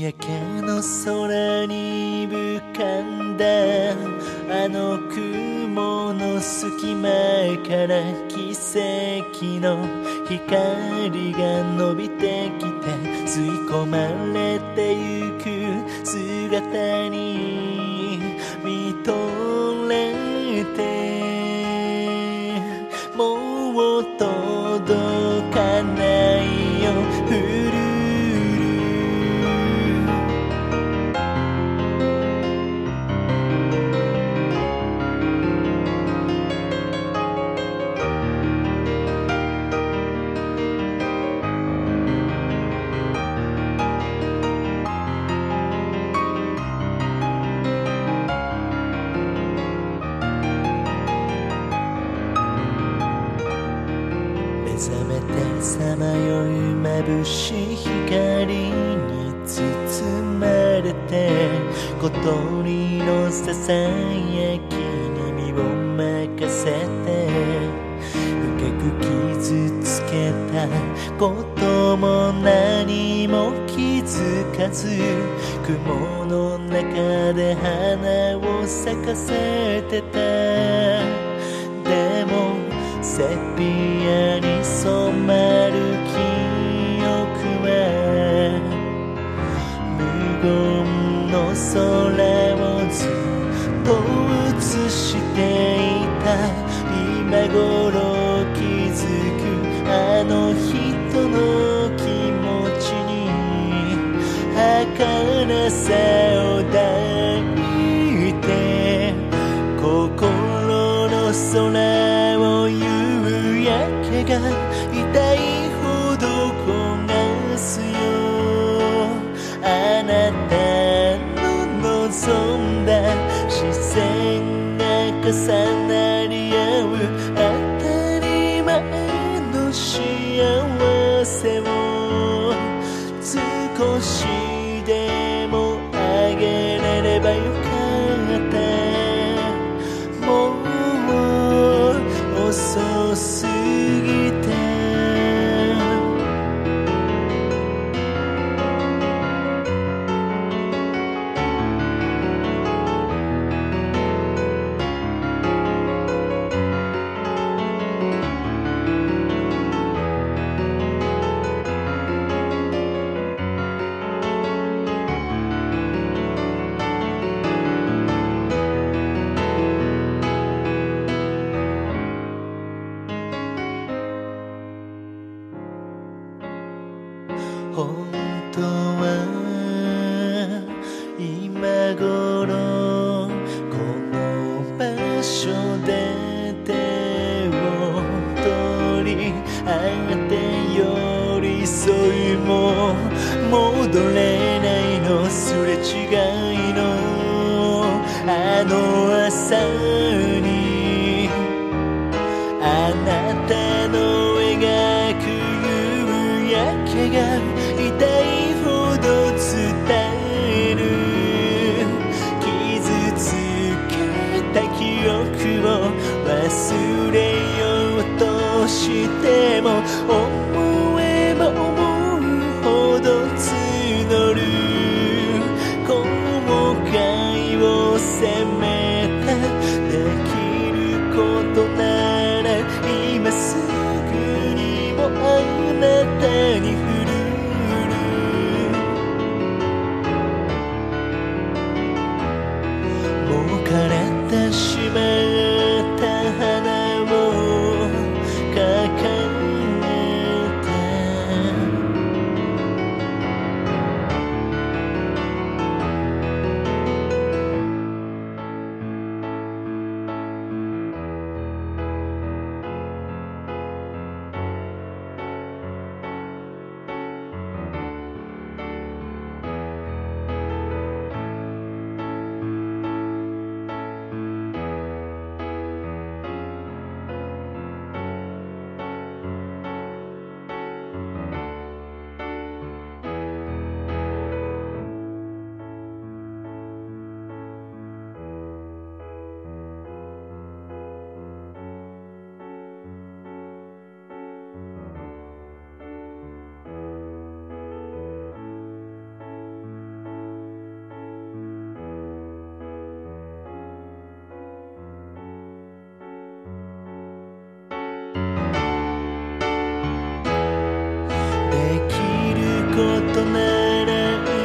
やけの空に浮かんだあの雲の隙間から奇跡の光が伸びてきて吸い込まれてゆく姿にさまよい眩しい光に包まれて小鳥のささやきに身を任せて深く傷つけたことも何も気づかず雲の中で花を咲かせてた。でもセピアに染まる記憶は無言の空をずっと映していた今頃気づくあの人の気持ちに儚さを抱い重なり合う。当たり前の幸せを少しで戻れないのすれ違いのあの朝に。あなたの描く夕焼けが痛いほど伝える。傷つけた記憶を忘れようとしてもることなら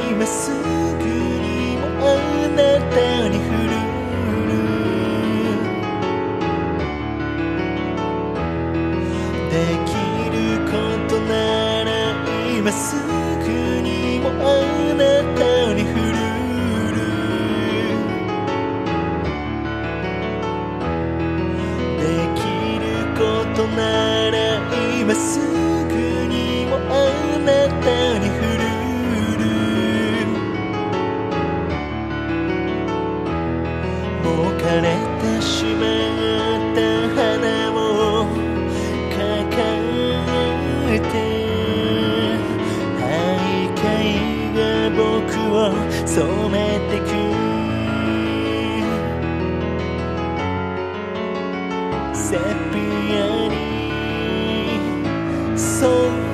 今すぐにもあなたにふれるできることなら今すぐにもあなたにふる」「できることなら今すぐにもあなたに枯れてしまった花を抱えて徘徊が僕を染めてくセピアに染め